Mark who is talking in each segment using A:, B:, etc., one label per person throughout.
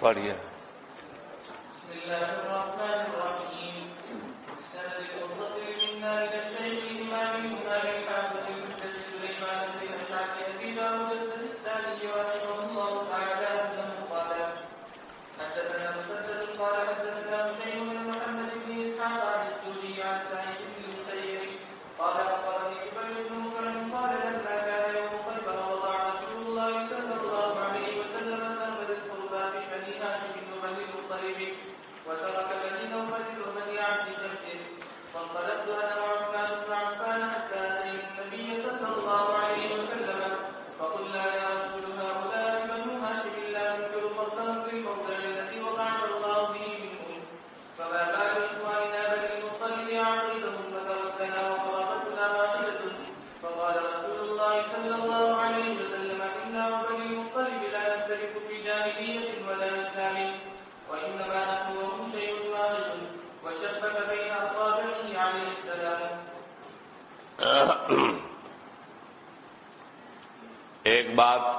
A: پڑھیے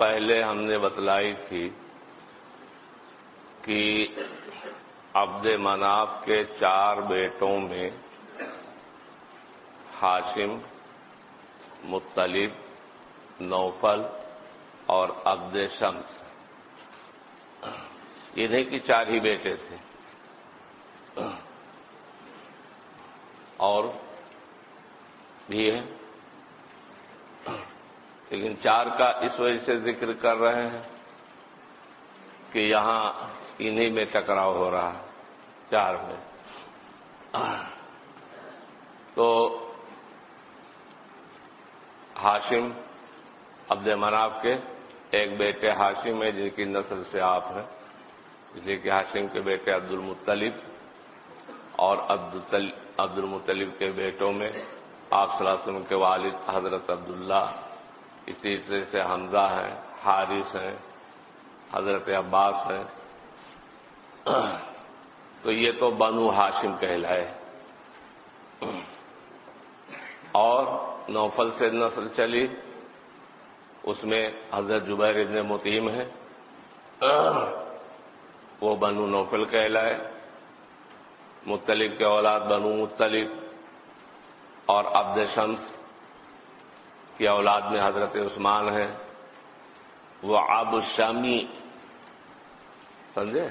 A: پہلے ہم نے بتلائی تھی کہ عبد مناف کے چار بیٹوں میں ہاشم مطلب نوفل اور عبد شمس۔ انہیں کی چار ہی بیٹے تھے۔ اور بھی ہے لیکن چار کا اس وجہ سے ذکر کر رہے ہیں کہ یہاں انہی میں ٹکراؤ ہو رہا ہے، چار میں۔ تو ہاشم عبد مناف کے ایک بیٹے ہاشم ہیں، جن کی نسل سے آپ ہیں۔ اس لیے کہ ہاشم کے بیٹے عبد المطلب اور عبد المطلب کے بیٹوں میں آپ صلی اللہ علیہ وسلم کے والد حضرت عبداللہ اسی طرح سے حمزہ ہیں، حارث ہیں، حضرت عباس ہیں۔ تو یہ تو بنو ہاشم کہلائے۔ اور نوفل سے نسل چلی۔ اس میں حضرت جبیر ابن متیم ہے وہ بنو نوفل کہلائے۔ مطلب کے اولاد بنو مطلب اور عبد شمس۔ کی اولاد میں حضرت عثمان ہے وہ آب الشامی، سمجھے؟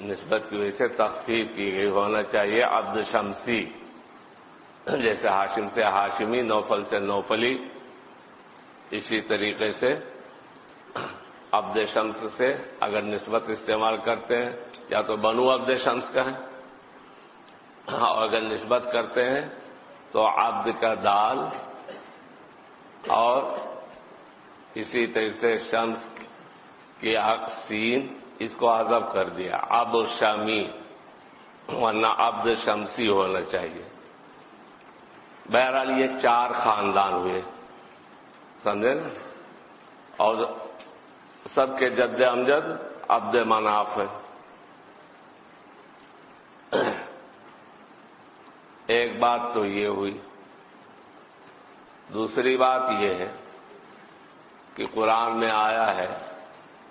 A: نسبت کی وجہ سے تخفیف کی گئی، ہونا چاہیے عبد شمسی۔ جیسے ہاشم سے ہاشمی، نوفل سے نوفلی۔ اسی طریقے سے عبد شمس سے اگر نسبت استعمال کرتے ہیں، یا تو بنو عبد شمس کا ہے۔ اور اگر نسبت کرتے ہیں، تو عبد کا دال۔ اور اسی طرح سے شمس کی سین اس کو عذب کر دیا۔ اب شامی ورنہ عبد شمسی ہونا چاہیے۔ بہرحال یہ چار خاندان ہوئے۔ سمجھے نا؟ اور سب کے جد امجد، عبد مناف ہے۔ ایک بات تو یہ ہوئی۔ دوسری بات یہ ہے کہ قرآن میں آیا ہے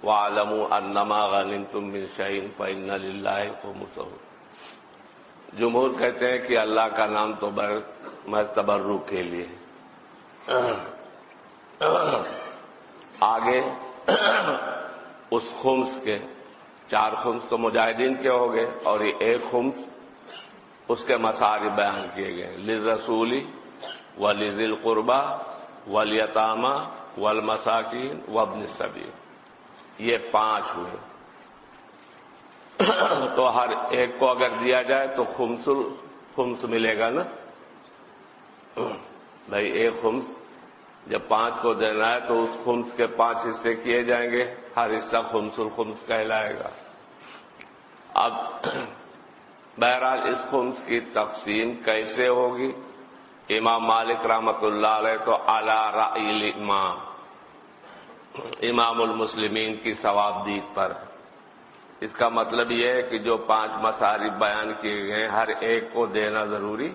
A: وہ عالم انما غالم تم بن شعین فن اللہ کو مسور جمہور کہتے ہیں کہ اللہ کا نام تو محض تبرک کے لیے آگے، اس خمس کے، چار خمس تو مجاہدین کے ہو گئے اور یہ ایک خمس اس کے مسائل بیان کیے گئے۔ لل رسولی ولی ذل قربا ولیطامہ ول مساکین وبن صبیر یہ پانچ ہوئے۔ تو ہر ایک کو اگر دیا جائے تو خمس خمس ملے گا نا؟ بھائی ایک خمس۔ جب پانچ کو دینا ہے تو اس خمس کے پانچ حصے کیے جائیں گے۔ ہر حصہ خمس الخمس کہلائے گا۔ اب بہرحال اس خمس کی تقسیم کیسے ہوگی؟ امام مالک رحمت اللہ علیہ تو اعلی رائل امام امام المسلمین کی ثوابدید پر۔ اس کا مطلب یہ ہے کہ جو پانچ مسارب بیان کیے گئے ہیں، ہر ایک کو دینا ضروری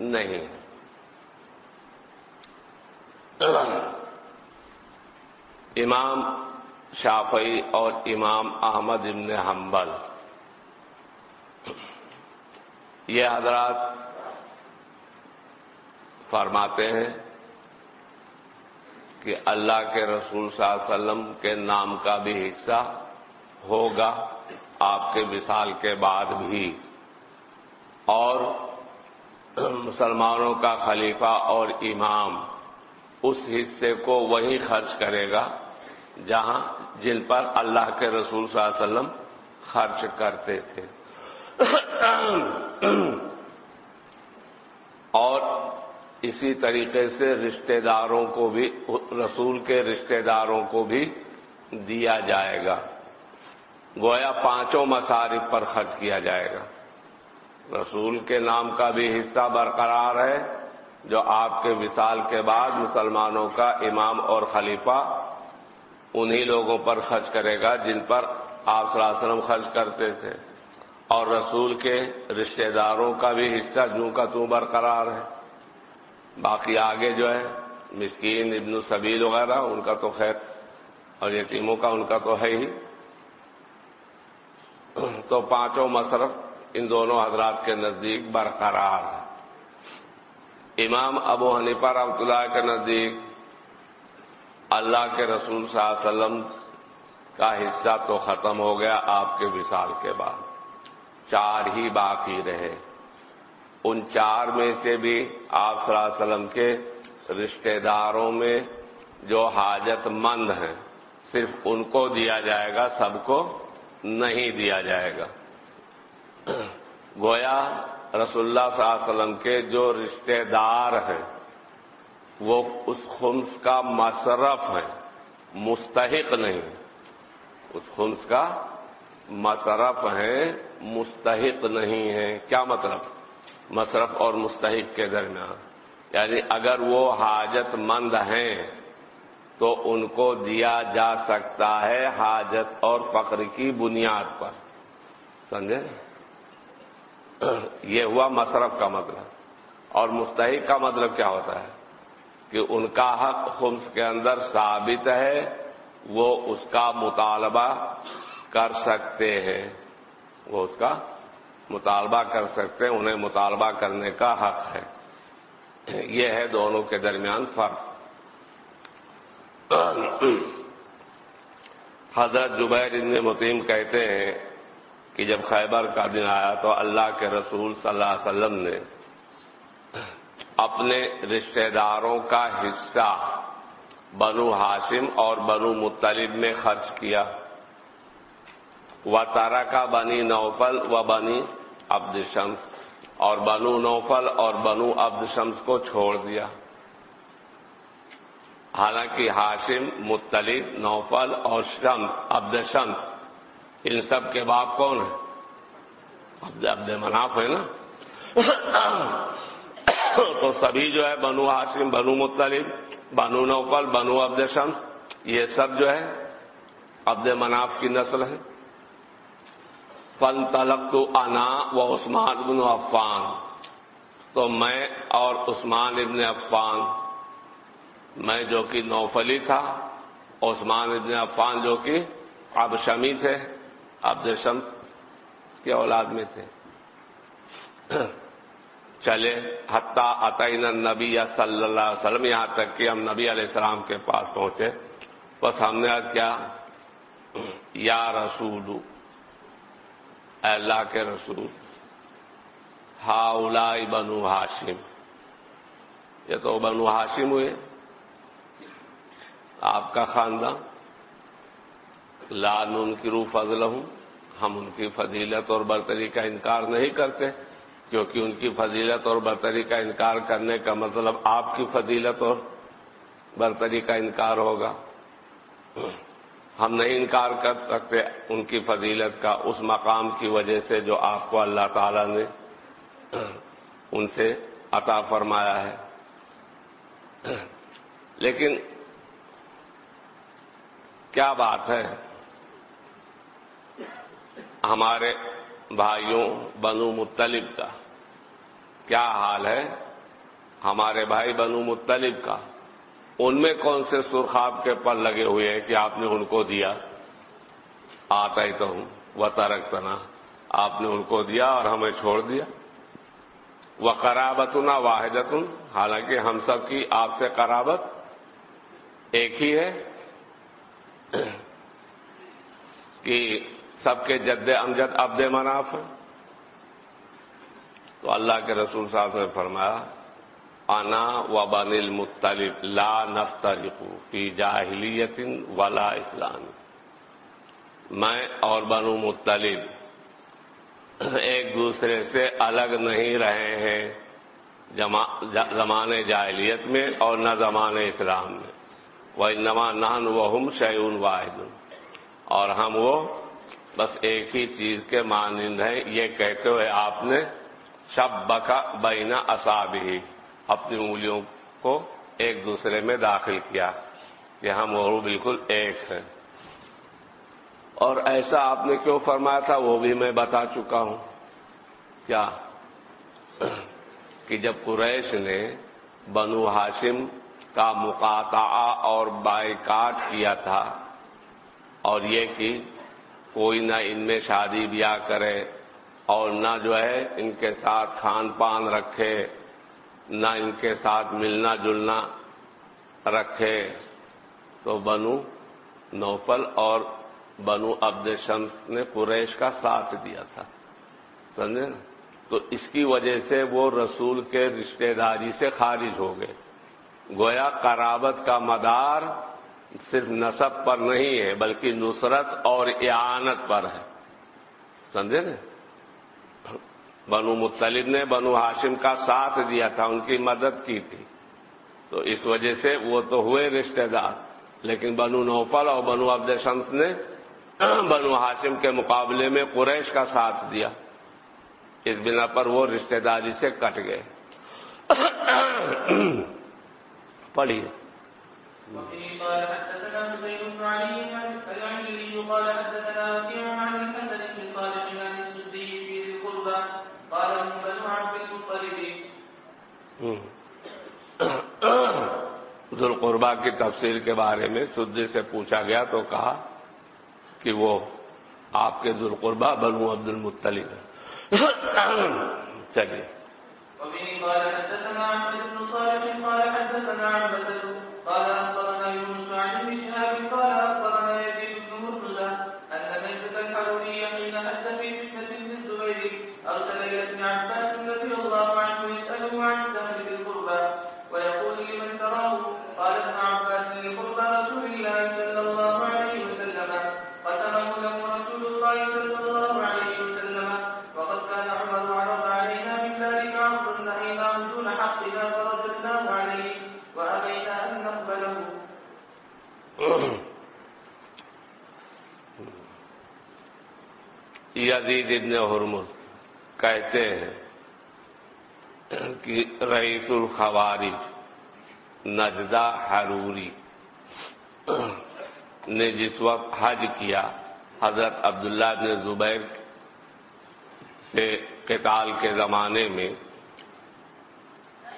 A: نہیں۔ امام شافعی اور امام احمد ابن حنبل۔ یہ حضرات فرماتے ہیں کہ اللہ کے رسول صلی اللہ علیہ وسلم کے نام کا بھی حصہ ہوگا، آپ کے وصال کے بعد بھی۔ اور مسلمانوں کا خلیفہ اور امام اس حصے کو وہی خرچ کرے گا جہاں جن پر اللہ کے رسول صلی اللہ علیہ وسلم خرچ کرتے تھے۔ اور اسی طریقے سے رشتہ داروں کو بھی، رسول کے رشتہ داروں کو بھی دیا جائے گا۔ گویا پانچوں مصارف پر خرچ کیا جائے گا۔ رسول کے نام کا بھی حصہ برقرار ہے، جو آپ کے وصال کے بعد مسلمانوں کا امام اور خلیفہ انہی لوگوں پر خرچ کرے گا جن پر آپ صلی اللہ علیہ وسلم خرچ کرتے تھے۔ اور رسول کے رشتہ داروں کا بھی حصہ جوں کا توں برقرار ہے۔ باقی آگے جو ہے، مسکین، ابن سبیل وغیرہ، ان کا تو خیر اور یتیموں کا ان کا تو ہے ہی۔ تو پانچوں مصرف ان دونوں حضرات کے نزدیک برقرار ہے امام ابو حنیفہ رحمۃ اللہ کے نزدیک اللہ کے رسول صلی اللہ علیہ وسلم کا حصہ تو ختم ہو گیا آپ کے وصال کے بعد۔ چار ہی باقی رہے۔ ان چار میں سے بھی آپ صلی اللہ علیہ وسلم کے رشتہ داروں میں جو حاجت مند ہیں، صرف ان کو دیا جائے گا، سب کو نہیں دیا جائے گا۔ گویا رسول اللہ صلی اللہ علیہ وسلم کے جو رشتہ دار ہیں، وہ اس خمس کا مصرف ہے مستحق نہیں۔ اس خمس کا مصرف ہے مستحق نہیں ہے کیا مطلب؟ مصرف اور مستحق کے درمیان۔ یعنی اگر وہ حاجت مند ہیں تو ان کو دیا جا سکتا ہے حاجت اور فقر کی بنیاد پر۔ سمجھے؟ یہ ہوا مصرف کا مطلب۔ اور مستحق کا مطلب کیا ہوتا ہے؟ کہ ان کا حق خمس کے اندر ثابت ہے، وہ اس کا مطالبہ کر سکتے ہیں۔ وہ اس کا مطالبہ کر سکتے ہیں، انہیں مطالبہ کرنے کا حق ہے۔ یہ ہے دونوں کے درمیان فرق۔ حضرت جبیر ابن متیم کہتے ہیں کہ جب خیبر کا دن آیا تو اللہ کے رسول صلی اللہ علیہ وسلم نے اپنے رشتہ داروں کا حصہ بنو ہاشم اور بنو مطلب میں خرچ کیا۔ و تارا کا بنی نوفل و بنی عبد شمس اور بنو نوفل اور بنو عبد شمس کو چھوڑ دیا۔ حالانکہ ہاشم مطلب نوفل اور شمس عبد شمس ان سب کے باپ کون ہیں؟ عبد عبد مناف ہے نا؟ تو سبھی جو ہے بنو ہاشم، بنو مطلب بنو نوفل، بنو عبد شمس یہ سب جو ہے عبد مناف کی نسل ہے فن تلق تو انا و عثمان ابن عفان۔ تو میں اور عثمان ابن عفان، میں جو کہ نوفلی تھا، عثمان ابن عفان جو کہ اب شمی تھے عبد شمس کے اولاد میں تھے۔ چلے، حتیٰ عطین نبی صلی اللہ علیہ وسلم، یہاں تک کہ ہم نبی علیہ السلام کے پاس پہنچے۔ بس ہم نے کیا، یا رسول اے اللہ کے رسول ہا بنو ہاشم۔ یہ تو بنو ہاشم ہوئے۔ آپ کا خاندان۔ لال ان کی روح فضل ہوں۔ ہم ان کی فضیلت اور برتری کا انکار نہیں کرتے، کیونکہ ان کی فضیلت اور برتری کا انکار کرنے کا مطلب آپ کی فضیلت اور برتری کا انکار ہوگا۔ ہم نہیں انکار کر سکتے ان کی فضیلت کا اس مقام کی وجہ سے جو آپ کو اللہ تعالی نے ان سے عطا فرمایا ہے۔ لیکن کیا بات ہے؟ ہمارے بھائیوں بنو مطلب کا کیا حال ہے؟ ہمارے بھائی بنو مطلب کا۔ ان میں کون سے سرخاب کے پر لگے ہوئے ہیں کہ آپ نے ان کو دیا؟ آتا ہی تو ہوں وہ ترک تنا آپ نے ان کو دیا اور ہمیں چھوڑ دیا۔ وہ کرابتنا واحدتن، حالانکہ ہم سب کی آپ سے قرابت ایک ہی ہے کہ سب کے جد امجد ابد مناف ہیں۔ تو اللہ کے رسول صاحب نے فرمایا انا و بن المطلب لا نفترق فی جاہلیت ولا اسلام. میں اور بنو مطلب ایک دوسرے سے الگ نہیں رہے ہیں زمان جاہلیت میں اور نہ زمان اسلام میں. وہ نما نان و ہم شعون واحد. اور ہم وہ بس ایک ہی چیز کے مانند ہیں. یہ کہتے ہوئے آپ نے شب بکا بینا اصاب ہی اپنی انگلیوں کو ایک دوسرے میں داخل کیا کہ ہم اور بالکل ایک ہیں۔ اور ایسا آپ نے کیوں فرمایا تھا وہ بھی میں بتا چکا ہوں۔ کیا؟ کہ جب قریش نے بنو ہاشم کا مقاطع اور بائیکاٹ کیا تھا اور یہ کہ کوئی نہ ان میں شادی بیاہ کرے اور نہ جو ہے ان کے ساتھ کھان پان رکھے نہ ان کے ساتھ ملنا جلنا رکھے تو بنو نوفل اور بنو عبد شمس نے قریش کا ساتھ دیا تھا۔ سمجھے نا؟ تو اس کی وجہ سے وہ رسول کے رشتہ داری سے خارج ہو گئے۔ گویا قرابت کا مدار صرف نصب پر نہیں ہے، بلکہ نصرت اور اعانت پر ہے۔ سمجھے نا؟ بنو مطلب نے بنو ہاشم کا ساتھ دیا تھا، ان کی مدد کی تھی۔ تو اس وجہ سے وہ تو ہوئے رشتہ دار۔ لیکن بنو نوفل اور بنو عبد شمس نے بنو ہاشم کے مقابلے میں قریش کا ساتھ دیا۔ اس بنا پر وہ رشتہ داری سے کٹ گئے۔ پڑھیے۔ ذوالقربا کی تفصیل کے بارے میں سدی سے پوچھا گیا تو کہا کہ وہ آپ کے ذوالقربا بنو عبد المطلب چلیے
B: أرسل
A: یزید ابن حرمز کہتے ہیں کہ رئیس الخوارج نجدہ حروری نے جس وقت حج کیا، حضرت عبداللہ بن زبیر سے قتال کے زمانے میں،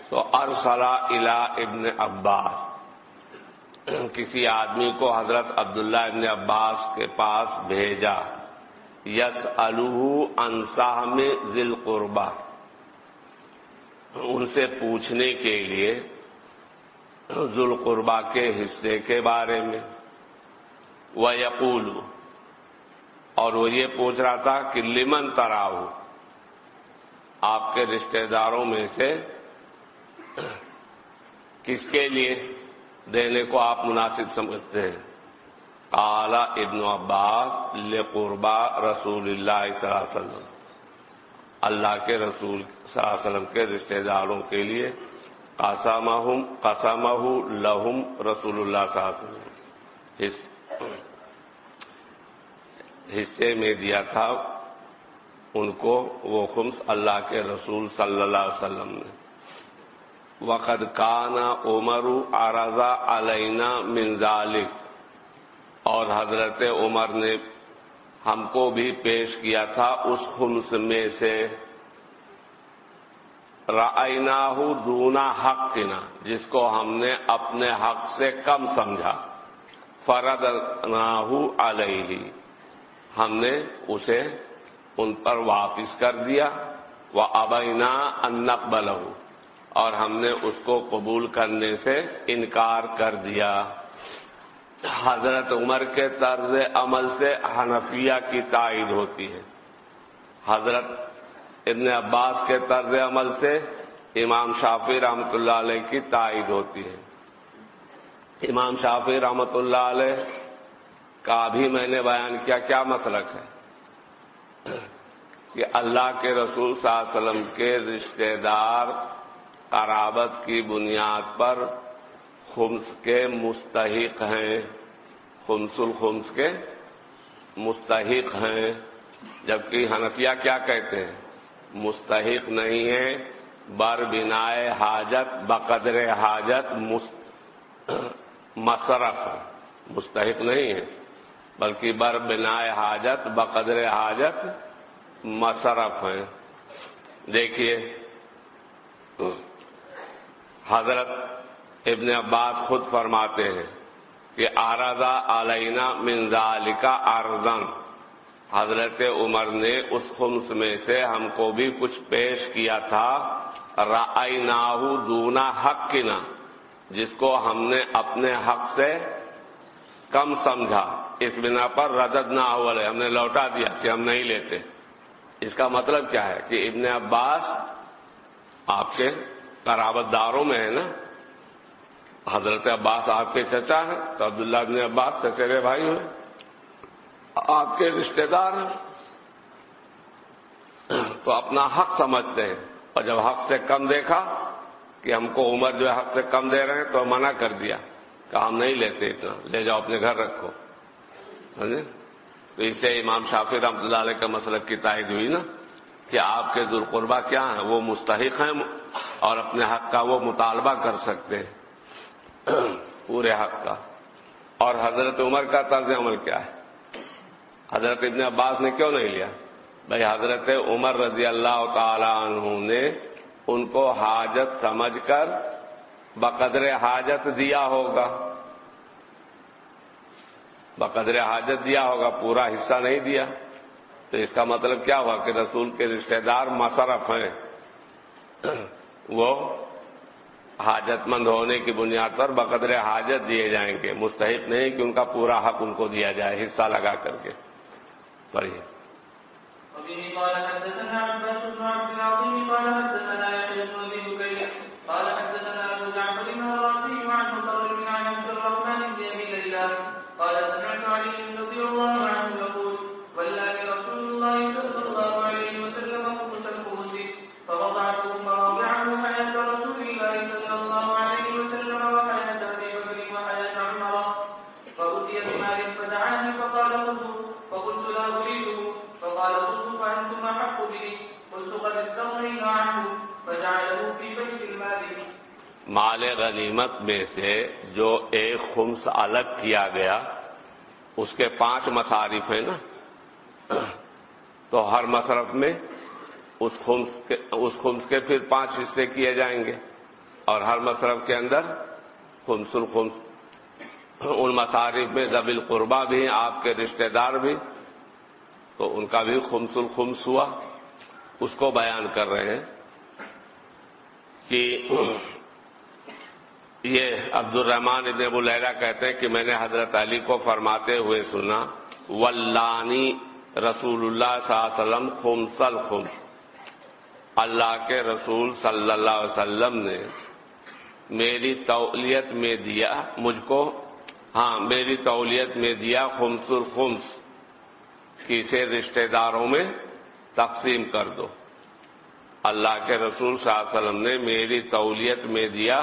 A: تو ارسلا الا ابن عباس۔ کسی آدمی کو حضرت عبداللہ ابن عباس کے پاس بھیجا۔ یس الح انصاح میں ذیل قربا ان سے پوچھنے کے لیے ذل قربا کے حصے کے بارے میں۔ وہ یقول اور وہ یہ پوچھ رہا تھا کہ لمن تراؤ آپ کے رشتہ داروں میں سے کس کے لیے دینے کو آپ مناسب سمجھتے ہیں؟ کالا ابن عباس لقربا رسول اللہ صلی اللہ علیہ وسلم۔ اللہ کے رسول صلی اللہ علیہ وسلم کے رشتہ داروں کے لیے قاسامہ قاسامہ لہم رسول اللہ صلی اللہ علیہ وسلم۔ حصے میں دیا تھا ان کو وہ خمس اللہ کے رسول صلی اللہ علیہ وسلم نے۔ وقد کانا عمر آرزا علینا منظالک اور حضرت عمر نے ہم کو بھی پیش کیا تھا اس خمس میں سے۔ رائنا دونا حق کنا جس کو ہم نے اپنے حق سے کم سمجھا۔ فرد ناہو علیہ، ہم نے اسے ان پر واپس کر دیا۔ وہ ابینا انقبل اور ہم نے اس کو قبول کرنے سے انکار کر دیا۔ حضرت عمر کے طرز عمل سے حنفیہ کی تائید ہوتی ہے۔ حضرت ابن عباس کے طرز عمل سے امام شافی رحمۃ اللہ علیہ کی تائید ہوتی ہے۔ امام شافی رحمۃ اللہ علیہ کا بھی میں نے بیان کیا کیا مسلک ہے؟ کہ اللہ کے رسول صلی اللہ علیہ وسلم کے رشتہ دار قرابت کی بنیاد پر خمس کے مستحق ہیں۔ خمس الخمس کے مستحق ہیں۔ جبکہ حنفیہ کیا کہتے ہیں؟ مستحق نہیں ہے بر بنائے حاجت، بقدر حاجت مصرف مستحق نہیں ہے بلکہ بر بنائے حاجت، بقدر حاجت، مصرف ہیں۔ دیکھیے، حضرت ابن عباس خود فرماتے ہیں کہ آرزا علینا منظال کا آرزن حضرت عمر نے اس خمس میں سے ہم کو بھی کچھ پیش کیا تھا۔ رائی ناہو دونا حق کی جس کو ہم نے اپنے حق سے کم سمجھا۔ اس بنا پر ردد نہ ہو ہم نے لوٹا دیا کہ ہم نہیں لیتے۔ اس کا مطلب کیا ہے کہ ابن عباس آپ کے قرابت داروں میں ہے نا؟ حضرت عباس آپ کے چچا ہیں، تو عبداللہ ابن عباس چچیرے بھائی ہوئے آپ کے رشتہ دار ہیں۔ تو اپنا حق سمجھتے ہیں۔ اور جب حق سے کم دیکھا کہ ہم کو عمر جو ہے حق سے کم دے رہے ہیں، تو منع کر دیا کہ ہم نہیں لیتے اتنا۔ لے جاؤ اپنے گھر رکھو۔ سمجھے؟ تو اس سے امام شافی رحمۃ اللہ علیہ کا مسلک کی تائید ہوئی نا کہ آپ کے ذوالقربہ کیا ہیں؟ وہ مستحق ہیں اور اپنے حق کا وہ مطالبہ کر سکتے ہیں۔ پورے حق کا۔ اور حضرت عمر کا طرز عمل کیا ہے؟ حضرت ابن عباس نے کیوں نہیں لیا؟ بھائی حضرت عمر رضی اللہ تعالی عنہ نے ان کو حاجت سمجھ کر بقدر حاجت دیا ہوگا۔ بقدر حاجت دیا ہوگا، پورا حصہ نہیں دیا۔ تو اس کا مطلب کیا ہوا کہ رسول کے رشتہ دار مصرف ہیں؟ وہ حاجت مند ہونے کی بنیاد پر بقدر حاجت دیے جائیں گے۔ مستحق نہیں کہ ان کا پورا حق ان کو دیا جائے، حصہ لگا کر کے۔ پڑھیے۔
B: قال حدثنا عباس بن عبد العظيم قال حدثنا يحيى بن
A: مال غنیمت میں سے جو ایک خمس الگ کیا گیا، اس کے پانچ مصارف ہیں نا۔ تو ہر مصرف میں اس خمس کے، اس خمس کے پھر پانچ حصے کیے جائیں گے۔ اور ہر مصرف کے اندر خمس الخمس، ان مصارف میں زبیل قربا بھی ہیں، آپ کے رشتہ دار بھی۔ تو ان کا بھی خمس الخمس ہوا۔ اس کو بیان کر رہے ہیں کہ یہ عبد الرحمان ابن ابو لیلا کہتے ہیں کہ میں نے حضرت علی کو فرماتے ہوئے سنا ولانی رسول اللہ صلی اللہ علیہ وسلم خمس الخمس. اللہ کے رسول صلی اللہ علیہ وسلم نے میری تولیت میں دیا مجھ کو ہاں میری تولیت میں دیا خمس الخمس، کسی رشتہ داروں میں تقسیم کر دو۔ اللہ کے رسول صلی اللہ علیہ وسلم نے میری تولیت میں دیا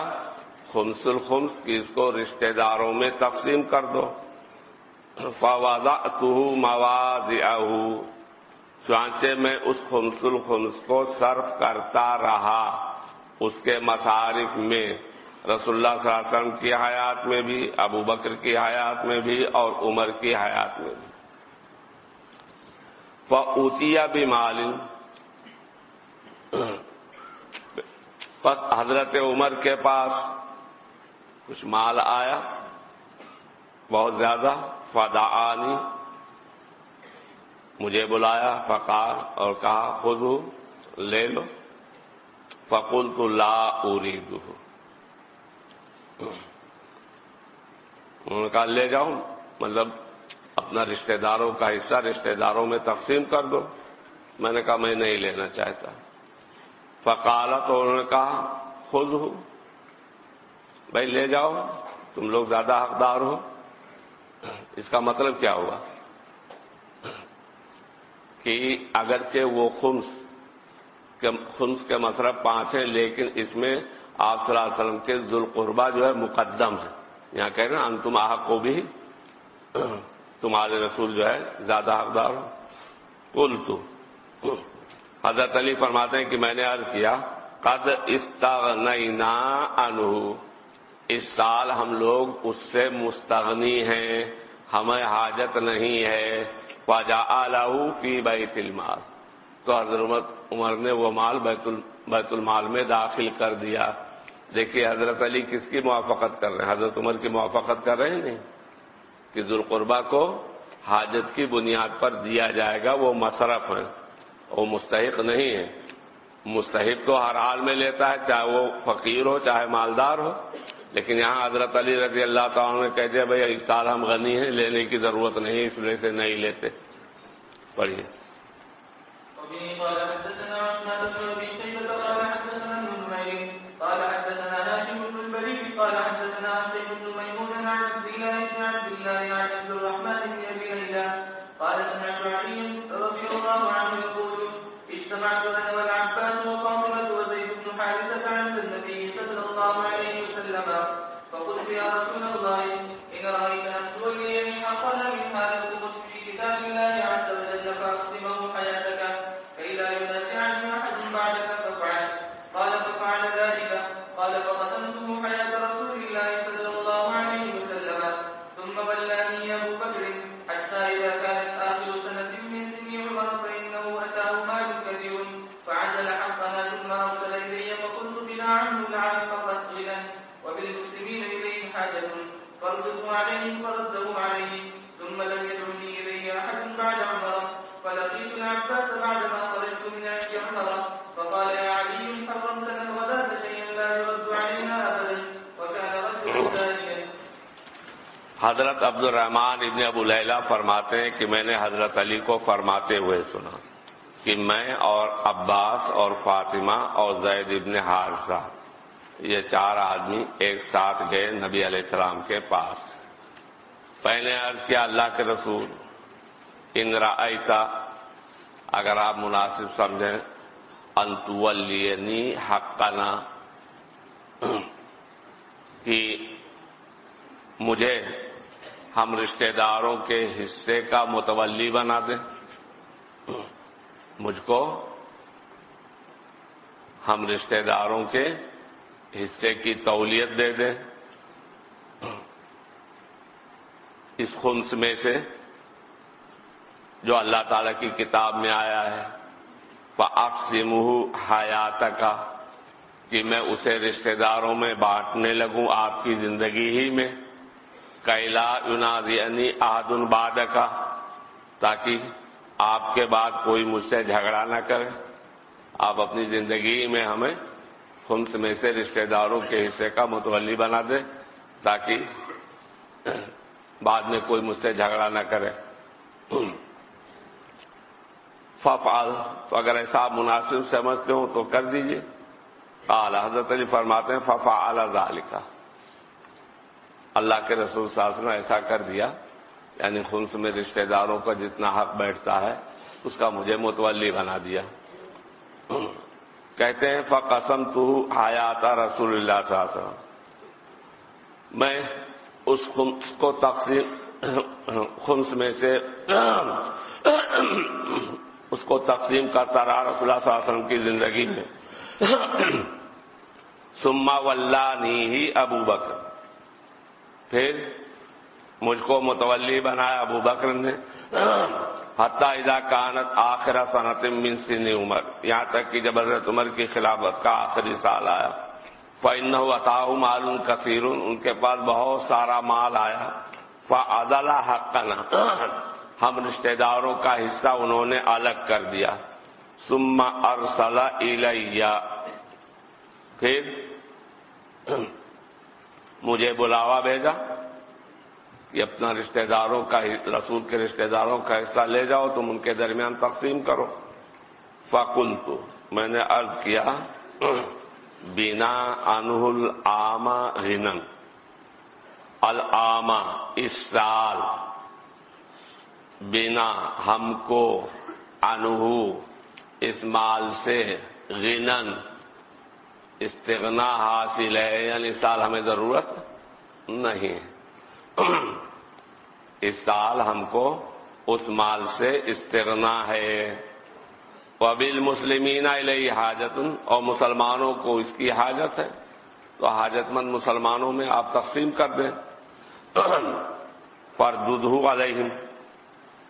A: خمس الخمس کی اس کو رشتہ داروں میں تقسیم کر دو۔ فوازا تو مواد چانچے میں اس خمس الخمس کو صرف کرتا رہا۔ اس کے مصارف میں رسول اللہ صلی اللہ علیہ وسلم کی حیات میں بھی، ابو بکر کی حیات میں بھی اور عمر کی حیات میں بھی۔ فوتیا بھی مالن بس حضرت عمر کے پاس کچھ مال آیا، بہت زیادہ، فدا مجھے بلایا فقار اور کہا خود لے لو۔ فقول تو لا ارید انہوں نے کہا، لے جاؤ مطلب اپنا رشتہ داروں کا حصہ، رشتہ داروں میں تقسیم کر دو۔ میں نے کہا، میں نہیں لینا چاہتا۔ فقالا تو انہوں نے کہا خود ہو بھائی لے جاؤ تم لوگ زیادہ حقدار ہو۔ اس کا مطلب کیا ہوا؟ کہ اگرچہ وہ خمس خمس کے مصرف پانچ ہیں، لیکن اس میں آپ صلی اللہ علیہ وسلم کے ذوالقربہ جو ہے مقدم ہے یہاں کہہ رہے ہیں تم آح کو بھی تمہارے رسول جو ہے زیادہ حقدار ہو۔ کل تو حضرت علی فرماتے ہیں کہ میں نے عرض کیا، قد استغنینا انہو اس سال ہم لوگ اس سے مستغنی ہیں، ہمیں حاجت نہیں ہے۔ خواجہ آلہ فی بیت المال۔ تو حضرت عمر نے وہ مال بیت المال میں داخل کر دیا۔ دیکھیے حضرت علی کس کی موافقت کر رہے ہیں؟ حضرت عمر کی موافقت کر رہے ہیں نہیں؟ کہ ذوالقربہ کو حاجت کی بنیاد پر دیا جائے گا، وہ مصرف ہے وہ مستحق نہیں ہے مستحق تو ہر حال میں لیتا ہے، چاہے وہ فقیر ہو، چاہے مالدار ہو۔ لیکن یہاں حضرت علی رضی اللہ تعالیٰ نے کہہ دیا بھائی، اس سال ہم غنی ہیں، لینے کی ضرورت نہیں، اس وجہ سے نہیں لیتے۔ پڑھیے۔ حضرت عبد الرحمان ابن ابو لیلا فرماتے ہیں کہ میں نے حضرت علی کو فرماتے ہوئے سنا کہ میں اور عباس اور فاطمہ اور زید ابن حارثہ، یہ چار آدمی ایک ساتھ گئے نبی علیہ السلام کے پاس۔ پہلے عرض کیا، اللہ کے رسول، ان رائتا اگر آپ مناسب سمجھیں انتولینی حقنا، کہ مجھے ہم رشتہ داروں کے حصے کا متولی بنا دیں۔ مجھ کو ہم رشتہ داروں کے حصے کی تولیت دے دیں۔ اس خنس میں سے جو اللہ تعالی کی کتاب میں آیا ہے وہ حیات کا کہ میں اسے رشتہ داروں میں بانٹنے لگوں آپ کی زندگی ہی میں۔ کیلا یونادی آد الباد کا تاکہ آپ کے بعد کوئی مجھ سے جھگڑا نہ کرے۔ آپ اپنی زندگی میں ہمیں خمس میں سے رشتہ داروں کے حصے کا متولی بنا دیں تاکہ بعد میں کوئی مجھ سے جھگڑا نہ کرے۔ ففال تو اگر ایسا آپ مناسب سمجھتے ہوں تو کر دیجیے قال، حضرت علی فرماتے ہیں ففا اعلی اللہ کے رسول صاحب نے ایسا کر دیا یعنی خنس میں رشتہ داروں کا جتنا حق بیٹھتا ہے، اس کا مجھے متولی بنا دیا۔ کہتے ہیں فقسم تو حیات رسول اللہ صلی اللہ علیہ وسلم۔ میں اس خمس کو تقسیم خمس میں سے اس کو تقسیم کرتا رہا رسول اللہ صلی اللہ علیہ وسلم کی زندگی میں۔ سما ولہ ہی ابو بکر پھر مجھ کو متولی بنایا ابو بکر نے۔ حتیٰ اذا کانت آخر صنعت من سن عمر۔ یہاں تک کہ جب حضرت عمر کی خلافت کا آخری سال آیا۔ فن عطاء معلوم کثیر ان کے پاس بہت سارا مال آیا۔ فعدل حقنا۔ ہم رشتہ داروں کا حصہ انہوں نے الگ کر دیا۔ ثم ارسل الیہ پھر مجھے بلاوا بھیجا کہ اپنا رشتہ داروں کا رسول کے رشتہ داروں کا حصہ لے جاؤ، تم ان کے درمیان تقسیم کرو۔ فکل تو میں نے عرض کیا، بینا انہل آما غنن۔ العامہ اس سال۔ بنا ہم کو انہو، اس مال سے غنن۔ استغنا حاصل ہے یعنی اس سال ہمیں ضرورت نہیں ہے۔ اس سال ہم کو اس مال سے استغنا ہے۔ قبل مسلمین علیہ حاجت، اور مسلمانوں کو اس کی حاجت ہے۔ تو حاجت مند مسلمانوں میں آپ تقسیم کر دیں۔ پر ددھو علیہم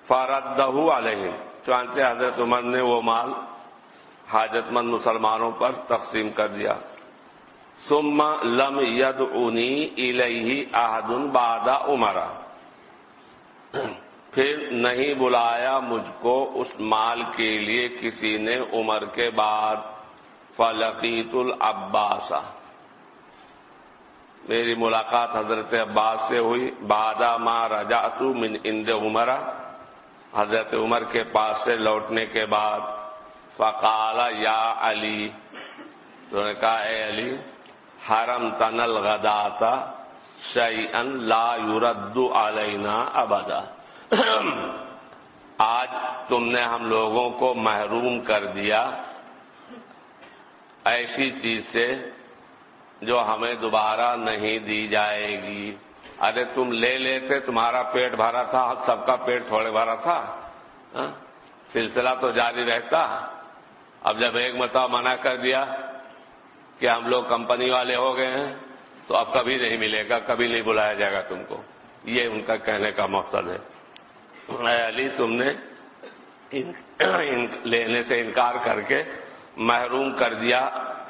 A: فردہ علیہم۔ چانتے حضرت عمر نے وہ مال حاجت مند مسلمانوں پر تقسیم کر دیا۔ سم لم ید انی الہی احدن بادہ عمرہ۔ پھر نہیں بلایا مجھ کو اس مال کے لیے کسی نے عمر کے بعد۔ فلقیت العباس۔ میری ملاقات حضرت عباس سے ہوئی۔ بادہ ماں رجعت من اند عمرہ۔ حضرت عمر کے پاس سے لوٹنے کے بعد۔ فقال یا علی۔ تو نے کہا، اے علی حرم تنل غداتا شعی ان لا یورد علینا ابدا۔ آج تم نے ہم لوگوں کو محروم کر دیا۔ ایسی چیز سے جو ہمیں دوبارہ نہیں دی جائے گی۔ ارے، تم لے لیتے، تمہارا پیٹ بھرا تھا، سب کا پیٹ تھوڑے بھرا تھا۔ ہاں؟ سلسلہ تو جاری رہتا۔ اب جب ایک مرتبہ منع کر دیا کہ ہم لوگ کمپنی والے ہو گئے ہیں، تو اب کبھی نہیں ملے گا، کبھی نہیں بلایا جائے گا تم کو۔ یہ ان کا کہنے کا مقصد ہے۔ اے علی، تم نے لینے سے انکار کر کے محروم کر دیا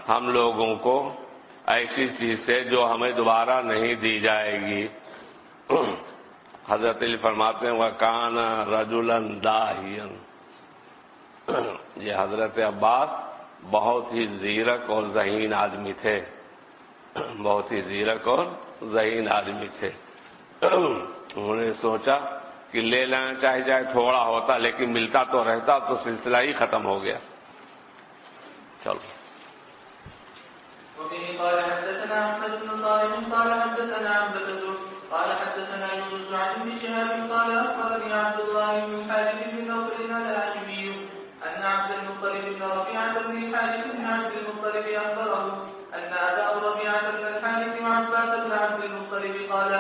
A: ہم لوگوں کو ایسی چیز سے جو ہمیں دوبارہ نہیں دی جائے گی۔ حضرت علی فرماتے ہیں وہ کان رجولن داہین یہ حضرت عباس بہت ہی زیرک اور ذہین آدمی تھے۔ بہت ہی زیرک اور ذہین آدمی تھے۔ انہوں نے سوچا کہ لے لینا چاہے جائے، تھوڑا ہوتا لیکن ملتا تو رہتا، تو سلسلہ ہی ختم ہو گیا۔ چلو۔
B: قال حدثنا احمد بن صالح قال حدثنا عبدة قال حدثنا يونس عن ابن شهاب قال اخبرني عبد الله بن حارث بن نوفل الهاشمي ان عبد المطلب بن بن بن عبد المطلب بن الحارث وعباس بن عبد المطلب قال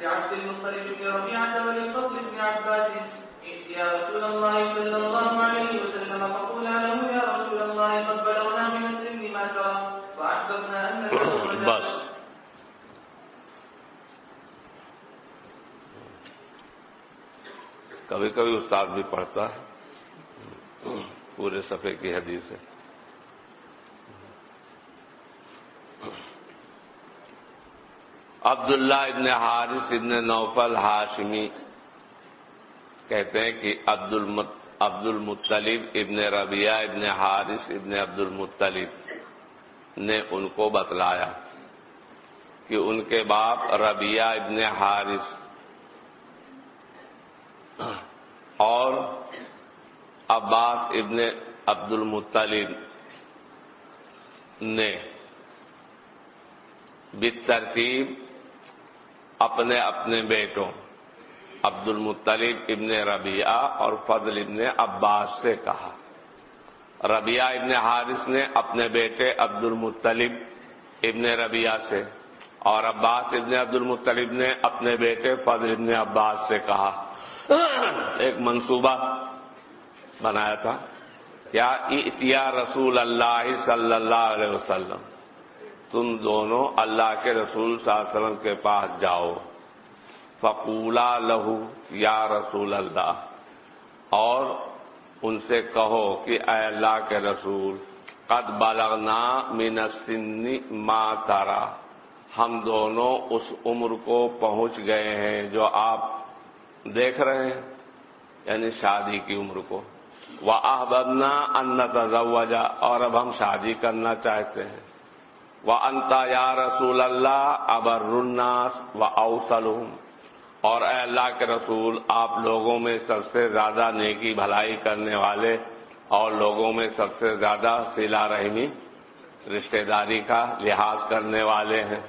B: لعبد المطلب بن وللفضل بن عباس ائت يا رسول الله صلى الله عليه وسلم فقولا له يا رسول الله قد بلغنا من السن ما ترى
A: کبھی کبھی استاد بھی پڑھتا ہے۔ پورے صفحے کی حدیث ہے۔ عبداللہ ابن حارث ابن نوفل ہاشمی کہتے ہیں کہ عبد المت عبد المطلب ابن ربیہ ابن حارث ابن عبد المطلب نے ان کو بتلایا کہ ان کے باپ ربیہ ابن حارث اور عباس ابن عبد المطلب نے بترتیب اپنے اپنے بیٹوں عبد المطلب ابن ربیعہ اور فضل ابن عباس سے کہا۔ ربیعہ ابن حارث نے اپنے بیٹے عبد المطلب ابن ربیعہ سے اور عباس ابن عبد المطلب نے اپنے بیٹے فضل ابن عباس سے کہا۔ ایک منصوبہ بنایا تھا۔ کیا رسول اللہ صلی اللہ علیہ وسلم۔ تم دونوں اللہ کے رسول صلی اللہ علیہ وسلم کے پاس جاؤ۔ فقولا لہو یا رسول اللہ۔ اور ان سے کہو کہ اے اللہ کے رسول، قد بالغنا من السن ما تارا ہم دونوں اس عمر کو پہنچ گئے ہیں جو آپ دیکھ رہے ہیں یعنی شادی کی عمر کو۔ وہ احبنا ان تزوجا اور اب ہم شادی کرنا چاہتے ہیں۔ وہ انتا یا رسول اللہ ابر الناس و اوسلوم اور اے اللہ کے رسول، آپ لوگوں میں سب سے زیادہ نیکی بھلائی کرنے والے اور لوگوں میں سب سے زیادہ سلا رحمی رشتہ داری کا لحاظ کرنے والے ہیں۔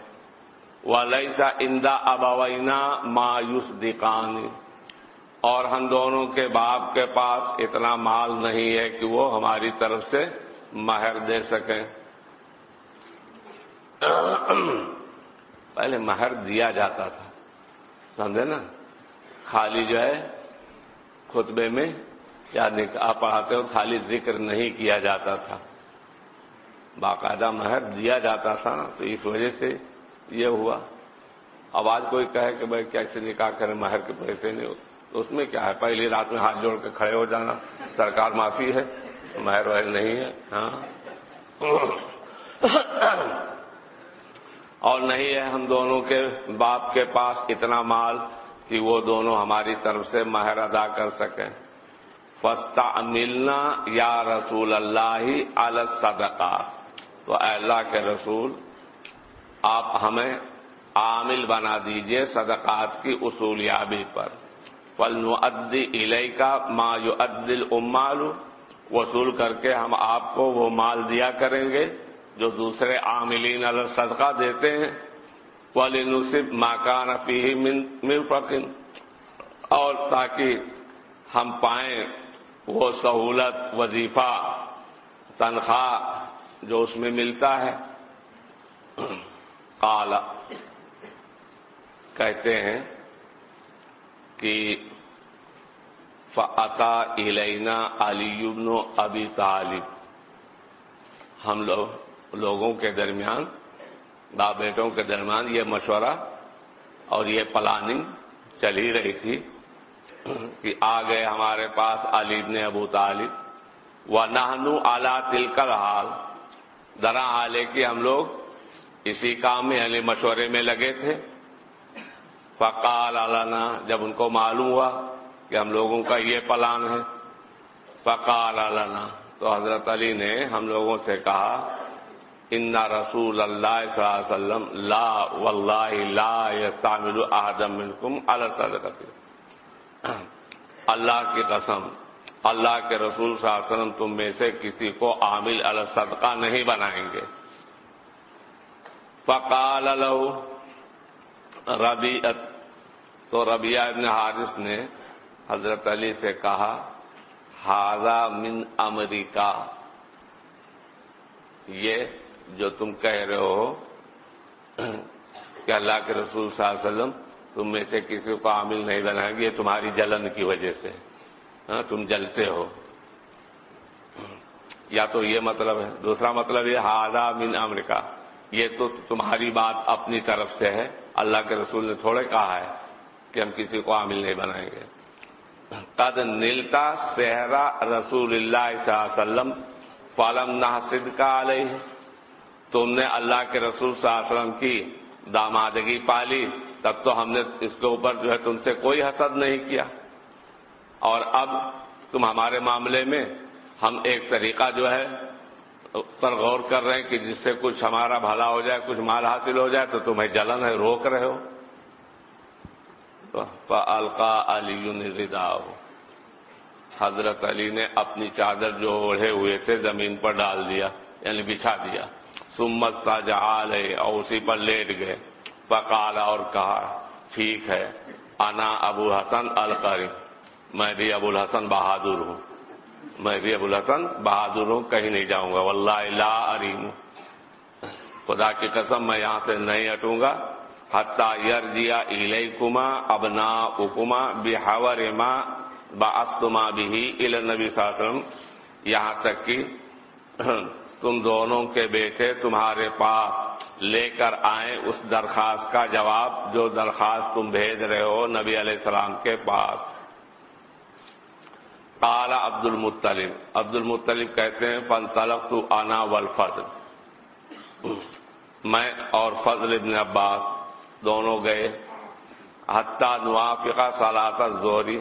A: وہ لئیسا اندا ابوینا مایوس دکانی اور ہم دونوں کے باپ کے پاس اتنا مال نہیں ہے کہ وہ ہماری طرف سے مہر دے سکیں۔ پہلے مہر دیا جاتا تھا، سمجھے نا؟ خالی جو ہے خطبے میں یا نکاح پڑھاتے ہو خالی ذکر نہیں کیا جاتا تھا۔ باقاعدہ مہر دیا جاتا تھا، تو اس وجہ سے یہ ہوا۔ اب آج کوئی کہے کہ بھائی کیسے نکاح کریں، مہر کے پیسے نہیں ہوتے۔ تو اس میں کیا ہے؟ پہلی رات میں ہاتھ جوڑ کے کھڑے ہو جانا۔ سرکار معافی ہے مہر وہر نہیں ہے ہاں۔ اور نہیں ہے ہم دونوں کے باپ کے پاس اتنا مال کہ وہ دونوں ہماری طرف سے مہر ادا کر سکیں۔ فستا ملنا یا رسول اللہ الصدقات تو اللہ کے رسول، آپ ہمیں عامل بنا دیجیے صدقات کی اصولیابی پر۔ فل ادی کا ما یو عدل امال وصول کر کے ہم آپ کو وہ مال دیا کریں گے جو دوسرے عاملین علی صدقہ دیتے ہیں۔ ولی نصب ماکان فی من فقن اور تاکہ ہم پائیں وہ سہولت، وظیفہ، تنخواہ جو اس میں ملتا ہے۔ کالا کہتے ہیں کہ فعطا علینا علی و ابی طالب۔ ہم لوگ، لوگوں کے درمیان باپ بیٹوں کے درمیان یہ مشورہ اور یہ پلاننگ چل ہی رہی تھی کہ آ گئے ہمارے پاس علی ابن ابو طالب۔ و نہنو اعلی تلکل حال درا آلے کی ہم لوگ اسی کام میں یعنی مشورے میں لگے تھے۔ فقال علنا جب ان کو معلوم ہوا کہ ہم لوگوں کا یہ پلان ہے، فقال علنا تو حضرت علی نے ہم لوگوں سے کہا، ان رسول اللہ صلی اللہ علیہ وسلم لا، واللہ لا تعمل احدم منکم علی صدقتی. اللہ کی قسم، اللہ کے رسول صلی اللہ علیہ وسلم تم میں سے کسی کو عامل علی صدقہ نہیں بنائیں گے۔ فقال له ربیعت تو ربیہ ابن حارث نے حضرت علی سے کہا ہارا من امریکہ. یہ جو تم کہہ رہے ہو کہ اللہ کے رسول صلی اللہ علیہ وسلم تم میں سے کسی کو عامل نہیں بنائیں گے، یہ تمہاری جلن کی وجہ سے ہاں، تم جلتے ہو۔ یا تو یہ مطلب ہے، دوسرا مطلب یہ ہارا من امریکہ۔ یہ تو تمہاری بات اپنی طرف سے ہے، اللہ کے رسول نے تھوڑے کہا ہے۔ کہ ہم کسی کو عامل نہیں بنائیں گے۔ قد نلتا صحرا رسول اللہ صلی اللہ علیہ وسلم فالم نہ کا علیہ۔ تم نے اللہ کے رسول صلی اللہ علیہ وسلم کی دامادگی پالی، تب تو ہم نے اس کے اوپر جو ہے تم سے کوئی حسد نہیں کیا۔ اور اب تم ہمارے معاملے میں ہم ایک طریقہ جو ہے پر غور کر رہے ہیں کہ جس سے کچھ ہمارا بھلا ہو جائے، کچھ مال حاصل ہو جائے تو تمہیں جلن ہے، روک رہے ہو۔ القا علی حضرت علی نے اپنی چادر جو اوڑھے ہوئے تھے زمین پر ڈال دیا یعنی بچھا دیا۔ سمستا جہال ہے اور اسی پر لیٹ گئے۔ پکالا اور کہا، ٹھیک ہے، انا ابو حسن القری میں بھی ابو الحسن بہادر ہوں۔ میں بھی ابو الحسن بہادر ہوں، کہیں نہیں جاؤں گا۔ واللہ لا اریم خدا کی قسم، میں یہاں سے نہیں ہٹوں گا۔ حتہ یر دیا الئی ابنا اکما بحور ماں باستما بھی نبی وسلم. یہاں تک کہ تم دونوں کے بیٹے تمہارے پاس لے کر آئیں اس درخواست کا جواب جو درخواست تم بھیج رہے ہو نبی علیہ السلام کے پاس۔ کالا عبد المطلب۔ عبد المطلب کہتے ہیں فن طلب تو آنا والفضل۔ میں اور فضل ابن عباس۔ دونوں گئے۔ حتیٰ نوافقہ سالات زوری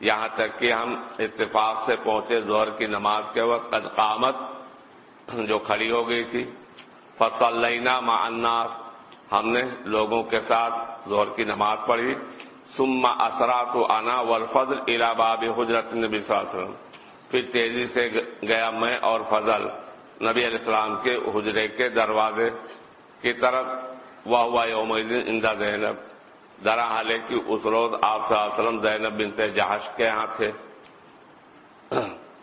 A: یہاں تک کہ ہم اتفاق سے پہنچے زہر کی نماز کے وقت۔ قامت جو کھڑی ہو گئی تھی۔ فصل ما اناس ہم نے لوگوں کے ساتھ زہر کی نماز پڑھی۔ سما اسرا تو آنا والفضل الاباب حجرت نبی صلی اللہ علیہ وسلم۔ پھر تیزی سے گیا میں اور فضل نبی علیہ السلام کے حجرے کے دروازے کی طرف۔ وہ ہوا یوم اندہ زینب درا حالے کی اس روز آپ صلی اللہ علیہ وسلم زینب بنت جہاش کے یہاں تھے۔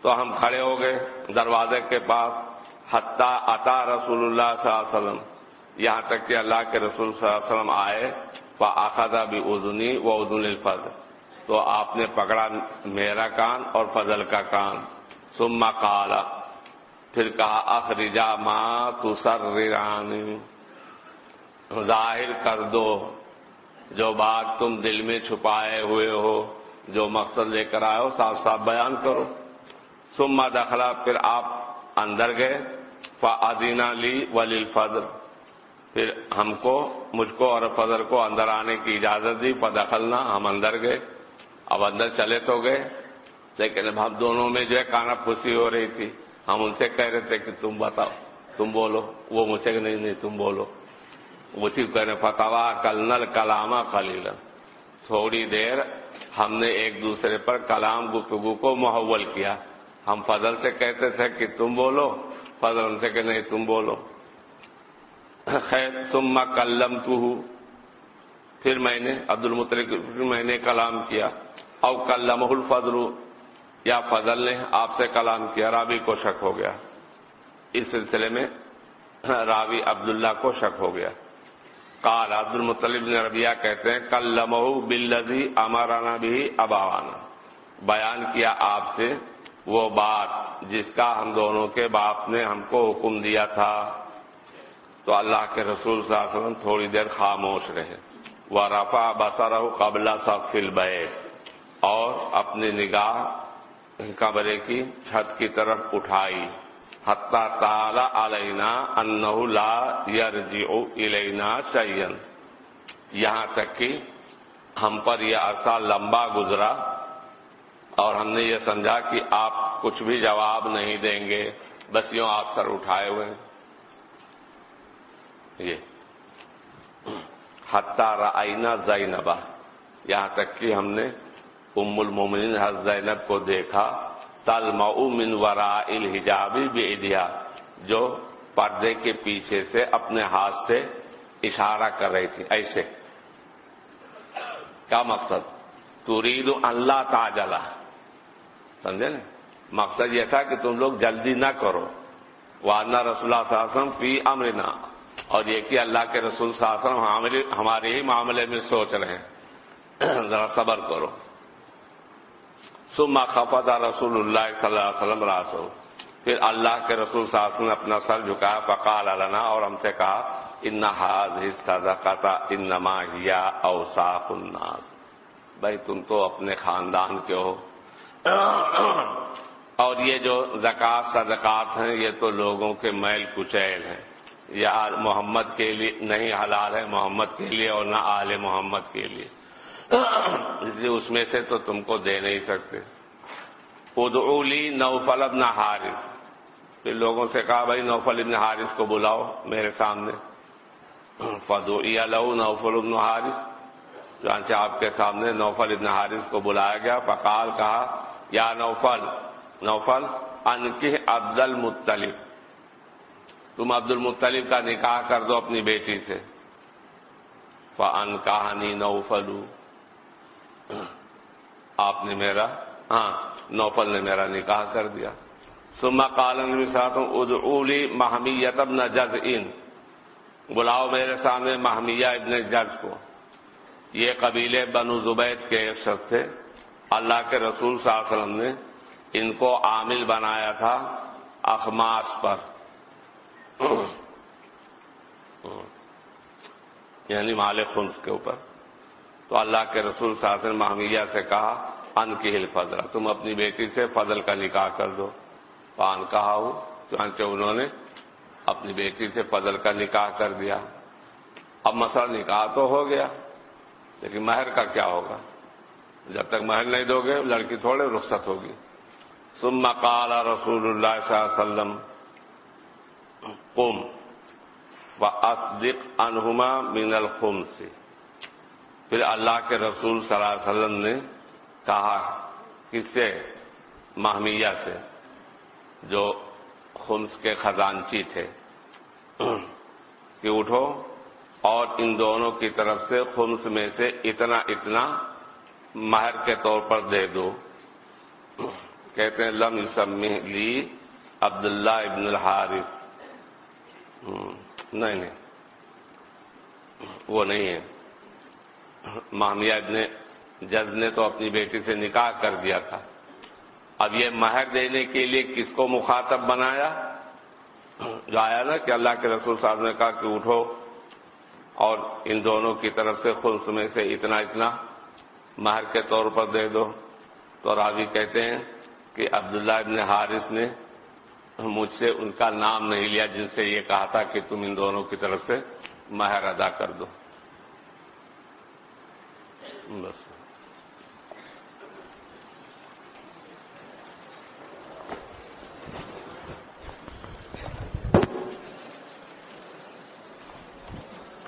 A: تو ہم کھڑے ہو گئے دروازے کے پاس۔ حتیٰ عطا رسول اللہ صلی اللہ علیہ وسلم۔ یہاں تک کہ اللہ کے رسول صلی اللہ علیہ وسلم آئے۔ وہ آخذہ بھی ادنی و ادن الفض تو آپ نے پکڑا میرا کان اور فضل کا کان۔ سما کالا پھر کہا، اخرجا ماں تو سر ظاہر کر دو۔ جو بات تم دل میں چھپائے ہوئے ہو، جو مقصد لے کر آئے ہو صاف صاف بیان کرو۔ سما دخلا، پھر آپ اندر گئے۔ فعدینہ لی ولی فضل پھر ہم کو، مجھ کو اور فضل کو اندر آنے کی اجازت دی۔ فدخلنا، ہم اندر گئے۔ اب اندر چلے تو گئے۔ لیکن اب ہم دونوں میں جو ہے کانا پھوسی ہو رہی تھی۔ ہم ان سے کہہ رہے تھے کہ تم بتاؤ، تم بولو۔ وہ مجھ سے نہیں نہیں، تم بولو۔ اسی کہنے فتوا کل نل کلامہ خلیل تھوڑی دیر ہم نے ایک دوسرے پر کلام گفتگو کو محول کیا۔ ہم فضل سے کہتے تھے کہ تم بولو، فضل ان سے کہ نہیں، تم بولو۔ خیر تم کلم تو پھر میں نے عبد المطلق میں نے کلام کیا۔ او کلم الفضل۔ یا فضل نے آپ سے کلام کیا، رابی کو شک ہو گیا۔ اس سلسلے میں راوی عبداللہ کو شک ہو گیا۔ کال عبد المطلب نے ربیہ کہتے ہیں کل لمح بلدی امارانا بھی اباوانا بیان کیا آپ سے، وہ بات جس کا ہم دونوں کے باپ نے ہم کو حکم دیا تھا۔ تو اللہ کے رسول صلی اللہ علیہ وسلم تھوڑی دیر خاموش رہے۔ وہ رفا بسر قبلہ سب فل اور اپنی نگاہ کمرے کی چھت کی طرف اٹھائی۔ حتہ تالا علینا ان لا یرجی الینا شعین یہاں تک کہ ہم پر یہ عرصہ لمبا گزرا اور ہم نے یہ سمجھا کہ آپ کچھ بھی جواب نہیں دیں گے۔ بس یوں آپ سر اٹھائے ہوئے یہ۔ حتہ رائنا زینبا۔ یہاں تک کہ ہم نے ام المومنین حضرت زینب کو دیکھا۔ تل من ورا الحجابی بے جو پردے کے پیچھے سے اپنے ہاتھ سے اشارہ کر رہی تھی، ایسے۔ کیا مقصد؟ ترید اللہ تاجلا سمجھے نا؟ مقصد یہ تھا کہ تم لوگ جلدی نہ کرو۔ وادنا رسول اللہ وسلم فی امرنا، اور یہ کہ اللہ کے رسول صلی اللہ علیہ وسلم ہمارے ہی معاملے میں سوچ رہے ہیں۔ ذرا صبر کرو۔ سما خفت رسول اللہ صلی اللہ علیہ وسلم راسو۔ پھر اللہ کے رسول صلی اللہ علیہ وسلم نے اپنا سر جھکایا، فقال علنا اور ہم سے کہا، ان حاض صدقتا ان ہیا اوساف الناس۔ بھائی تم تو اپنے خاندان کے ہو۔ اور یہ جو زکات صدقات ہیں، یہ تو لوگوں کے میل کچیل ہیں۔ یہ محمد کے لیے نہیں، حلال ہے محمد کے لیے اور نہ آل محمد کے لیے۔ اس لیے اس میں سے تو تم کو دے نہیں سکتے۔ ادعولی نوفل ابن حارث۔ پھر لوگوں سے کہا، بھائی، نوفل ابن حارث کو بلاؤ میرے سامنے۔ فدو لو نوفل ابن حارث۔ چانچہ آپ کے سامنے نوفل ابن حارث کو بلایا گیا۔ فقال، کہا، یا نوفل نوفل انکہ عبد المطلب۔ تم عبد المطلب کا نکاح کر دو اپنی بیٹی سے۔ فن کہانی نوفلو۔ آپ نے میرا ہاں نوفل نے میرا نکاح کر دیا۔ سما کالن بھی ساتھ ہوں محمیت ابن جز ان بلاؤ میرے سامنے محمیہ ابن جز کو۔ یہ قبیلے بنو زبید کے ایک شخص تھے اللہ کے رسول صلی اللہ علیہ وسلم نے ان کو عامل بنایا تھا اخماس پر۔ یعنی مال خمس کے اوپر۔ تو اللہ کے رسول ساسن محمیہ سے کہا، ان کی ہل فضل تم اپنی بیٹی سے فضل کا نکاح کر دو۔ پان کہا ہوں چانچہ انہوں نے اپنی بیٹی سے فضل کا نکاح کر دیا۔ اب مسئلہ نکاح تو ہو گیا، لیکن مہر کا کیا ہوگا؟ جب تک مہر نہیں دو گے، لڑکی تھوڑے رخصت ہوگی۔ ثم قال رسول اللہ صلی اللہ علیہ وسلم، قم واسدق انہما من الخم سے پھر اللہ کے رسول صلی اللہ علیہ وسلم نے کہا کس سے محمیہ سے جو خمس کے خزانچی تھے کہ اٹھو اور ان دونوں کی طرف سے خمس میں سے اتنا اتنا مہر کے طور پر دے دو۔ کہتے ہیں، لم یسمی لی عبداللہ ابن الحارث۔ نہیں نہیں، وہ نہیں ہے۔ مامیہ ابن جج نے تو اپنی بیٹی سے نکاح کر دیا تھا۔ اب یہ مہر دینے کے لیے کس کو مخاطب بنایا؟ جو آیا نا کہ اللہ کے رسول صاحب نے کہا کہ اٹھو اور ان دونوں کی طرف سے خلص میں سے اتنا اتنا مہر کے طور پر دے دو۔ تو راوی کہتے ہیں کہ عبداللہ ابن حارث نے مجھ سے ان کا نام نہیں لیا جن سے یہ کہا تھا کہ تم ان دونوں کی طرف سے مہر ادا کر دو۔ بس